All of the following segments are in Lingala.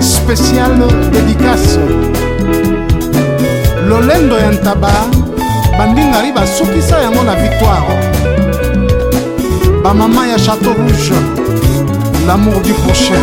Special dedicace lolendo ya ntaba bandingari basukisa yango na victoire bamama ya chateau rouge l'amour du prochain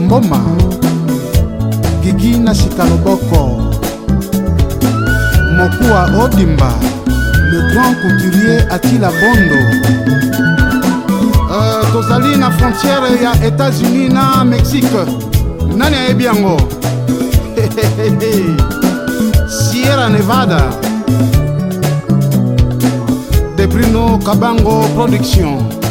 mboma gigi na shika loboko mokuwa odimba le grand couturier atila bondo uh, tozali na frontiere ya etats-unis na mexique nani ayebi yango sierra nevada de bruno kabango production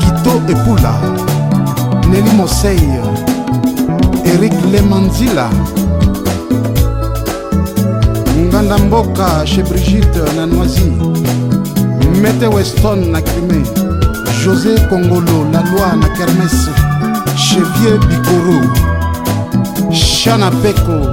Kito Epula, Nelly Mosei, Eric Lemanzila, Nganda Mboka chez Brigitte na Noisy, Mete Weston na Crimée, José Kongolo la loi na Kermesse, Chevier Bikoro, Shana Peko,